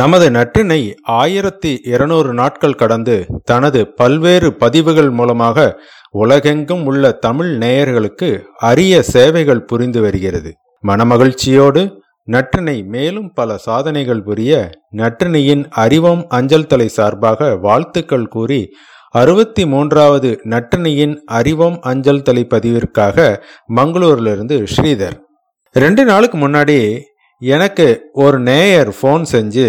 நமது நற்றினை ஆயிரத்தி இருநூறு நாட்கள் கடந்து தனது பல்வேறு பதிவுகள் மூலமாக உலகெங்கும் உள்ள தமிழ் நேயர்களுக்கு அரிய சேவைகள் புரிந்து வருகிறது. மனமகிழ்ச்சியோடு நற்றினை மேலும் பல சாதனைகள் புரிய நற்றினையின் அறிவம் அஞ்சல் தலை சார்பாக வாழ்த்துக்கள் கூறி அறுபத்தி மூன்றாவது நற்றினையின் அறிவம் அஞ்சல் தலை பதிவிற்காக மங்களூரிலிருந்து ஸ்ரீதர். ரெண்டு நாளுக்கு முன்னாடி எனக்கு ஒரு நேயர் ஃபோன் செஞ்சு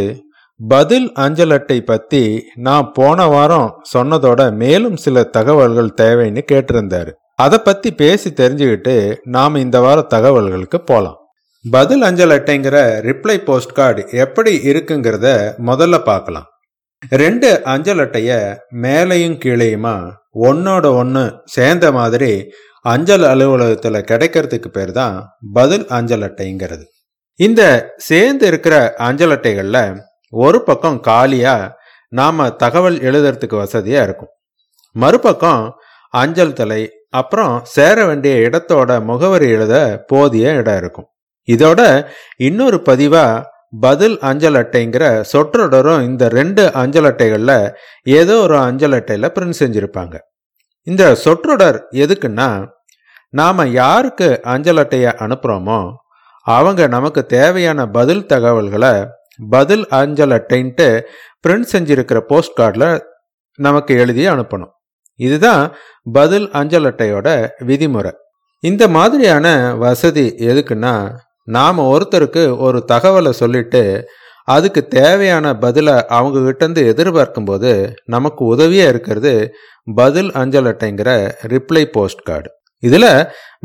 பதில் அஞ்சல் அட்டை பற்றி நான் போன வாரம் சொன்னதோட மேலும் சில தகவல்கள் தேவைன்னு கேட்டிருந்தாரு. அதை பற்றி பேசி தெரிஞ்சுக்கிட்டு நாம் இந்த வார தகவல்களுக்கு போகலாம் பதில் அஞ்சல் அட்டைங்கிற ரிப்ளை போஸ்ட் கார்டு எப்படி இருக்குங்கிறத முதல்ல பார்க்கலாம். ரெண்டு அஞ்சல் அட்டைய மேலையும் கீழேயுமா ஒன்னோட ஒன்று சேர்ந்த மாதிரி அஞ்சல் அலுவலகத்தில் கிடைக்கிறதுக்கு பேர் தான் பதில் அஞ்சல் அட்டைங்கிறது இந்த சேர்ந்து இருக்கிற அஞ்சல் அட்டைகளில் ஒரு பக்கம் காலியாக நாம் தகவல் எழுதுறதுக்கு வசதியாக இருக்கும். மறுபக்கம் அஞ்சல் தலை அப்புறம் சேர வேண்டிய இடத்தோட முகவரி எழுத போதிய இடம் இருக்கும். இதோட இன்னொரு பதிவாக பதில் அஞ்சல் அட்டைங்கிற சொற்றொடரும் இந்த ரெண்டு அஞ்சல் அட்டைகளில் ஏதோ ஒரு அஞ்சல் அட்டையில் பிரிண்ட் செஞ்சுருப்பாங்க. இந்த சொற்றொடர் எதுக்குன்னா நாம் யாருக்கு அஞ்சல் அட்டையை அனுப்புகிறோமோ அவங்க நமக்கு தேவையான பதில் தகவல்களை பதில் அஞ்சல் அட்டைன்ட்டு பிரிண்ட் செஞ்சிருக்கிற போஸ்ட் கார்டில் நமக்கு எழுதி அனுப்பணும். இதுதான் பதில் அஞ்சல் அட்டையோட விதிமுறை. இந்த மாதிரியான வசதி எதுக்குன்னா நாம் ஒருத்தருக்கு ஒரு தகவலை சொல்லிட்டு அதுக்கு தேவையான பதிலை அவங்க கிட்டேருந்து எதிர்பார்க்கும்போது நமக்கு உதவியாக இருக்கிறது பதில் அஞ்சல் அட்டைங்கிற ரிப்ளை போஸ்ட் கார்டு இதில்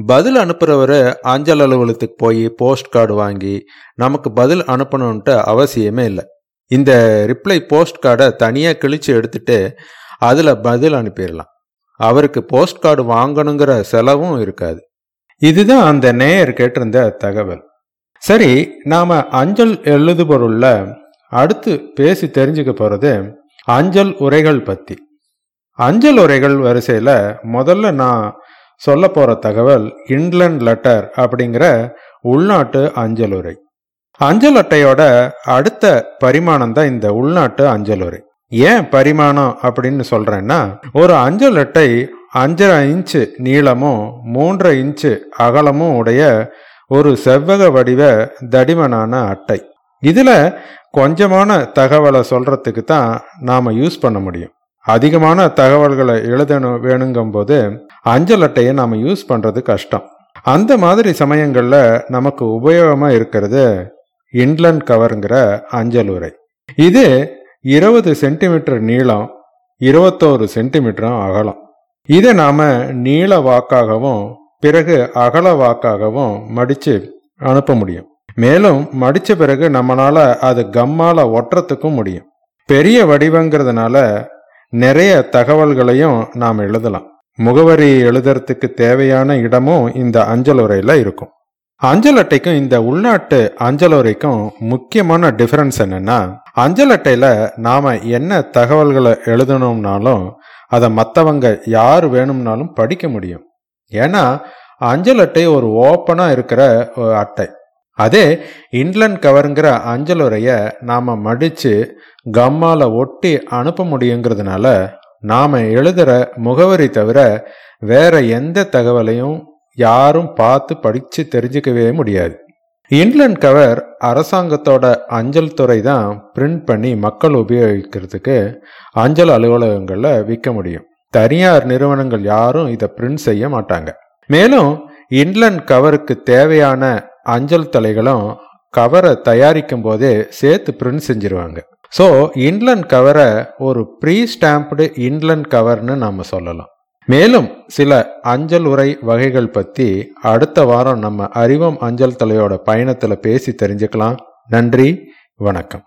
பதில் அனுப்புகிறவர் அஞ்சல் அலுவலகத்துக்கு போய் போஸ்ட் கார்டு வாங்கி நமக்கு பதில் அனுப்பணுன்ட்டு அவசியமே இல்லை. இந்த ரிப்ளை போஸ்ட் கார்டை தனியாக கிழித்து எடுத்துட்டு அதில் பதில் அனுப்பிடலாம். அவருக்கு போஸ்ட் கார்டு வாங்கணுங்கிற செலவும் இருக்காது. இதுதான் அந்த நேயர் கேட்டிருந்த தகவல். சரி நாம் அஞ்சல் எழுதுபொருளில் அடுத்து பேசி தெரிஞ்சுக்க போகிறது அஞ்சல் உரைகள் பற்றி அஞ்சல் உரைகள் வரிசையில் முதல்ல நான் சொல்ல போற தகவல் இன்லண்ட் லெட்டர் அப்படிங்கிற உள்நாட்டு அஞ்சல் உரை. அஞ்சல் அட்டையோட அடுத்த பரிமாணம் தான் இந்த உள்நாட்டு அஞ்சல் உரை. ஏன் பரிமாணம் அப்படின்னு சொல்றேன்னா ஒரு அஞ்சல் அட்டை அஞ்சரை இன்ச்சு நீளமும் மூன்றரை இன்ச்சு அகலமும் உடைய ஒரு செவ்வக வடிவ தடிமனான அட்டை. இதுல கொஞ்சமான தகவலை சொல்றதுக்கு தான் நாம யூஸ் பண்ண முடியும். அதிகமான தகவல்களை எழுதணும் வேணுங்கும் போது அஞ்சல் அட்டையை நாம் யூஸ் பண்ணுறது கஷ்டம். அந்த மாதிரி சமயங்களில் நமக்கு உபயோகமாக இருக்கிறது இன்லண்ட் கவருங்கிற அஞ்சல் உரை இது இருபது சென்டிமீட்டர் நீளம் இருபத்தோரு சென்டிமீட்டரும் அகலம். இதை நாம் நீள வாக்காகவும் பிறகு அகல வாக்காகவும் மடித்து அனுப்ப முடியும். மேலும் மடித்த பிறகு நம்மளால் அது கம்மால் ஒட்டுறதுக்கும் முடியும். பெரிய வடிவங்கிறதுனால நிறைய தகவல்களையும் நாம் எழுதலாம். முகவரி எழுதுறதுக்கு தேவையான இடமும் இந்த அஞ்சலுரையில் இருக்கும். அஞ்சல் அட்டைக்கும் இந்த உள்நாட்டு அஞ்சல் உரைக்கும் முக்கியமான டிஃபரன்ஸ் என்னன்னா அஞ்சல் அட்டையில நாம என்ன தகவல்களை எழுதணும்னாலும் அதை மற்றவங்க யார் வேணும்னாலும் படிக்க முடியும். ஏன்னா அஞ்சல் அட்டை ஒரு ஓப்பனாக இருக்கிற அட்டை. அதே இன்லண்ட் கவருங்கிற அஞ்சலுரையை நாம் மடித்து கம்மால் கம்மால ஒட்டி அனுப்ப முடியுங்கிறதுனால நாம் எழுதுகிற முகவரி தவிர வேற எந்த தகவலையும் யாரும் பார்த்து படித்து தெரிஞ்சுக்கவே முடியாது. இன்லண்ட் கவர் அரசாங்கத்தோட அஞ்சல் துறை தான் பிரிண்ட் பண்ணி மக்கள் உபயோகிக்கிறதுக்கு அஞ்சல் அலுவலகங்களில் விற்க முடியும். தனியார் நிறுவனங்கள் யாரும் இதை பிரிண்ட் செய்ய மாட்டாங்க. மேலும் இன்லண்ட் கவருக்கு தேவையான அஞ்சல் தலைகளும் கவரை தயாரிக்கும் போதே சேர்த்து பிரிண்ட் செஞ்சிருவாங்க. ஸோ இன்லண்ட் கவரை ஒரு ப்ரீ ஸ்டாம்ப்டு இன்லண்ட் கவர்னு நாம் சொல்லலாம். மேலும் சில அஞ்சல் உரை வகைகள் பற்றி அடுத்த வாரம் நம்ம அறிவம் அஞ்சல் தலையோட பயணத்தில் பேசி தெரிஞ்சுக்கலாம். நன்றி வணக்கம்.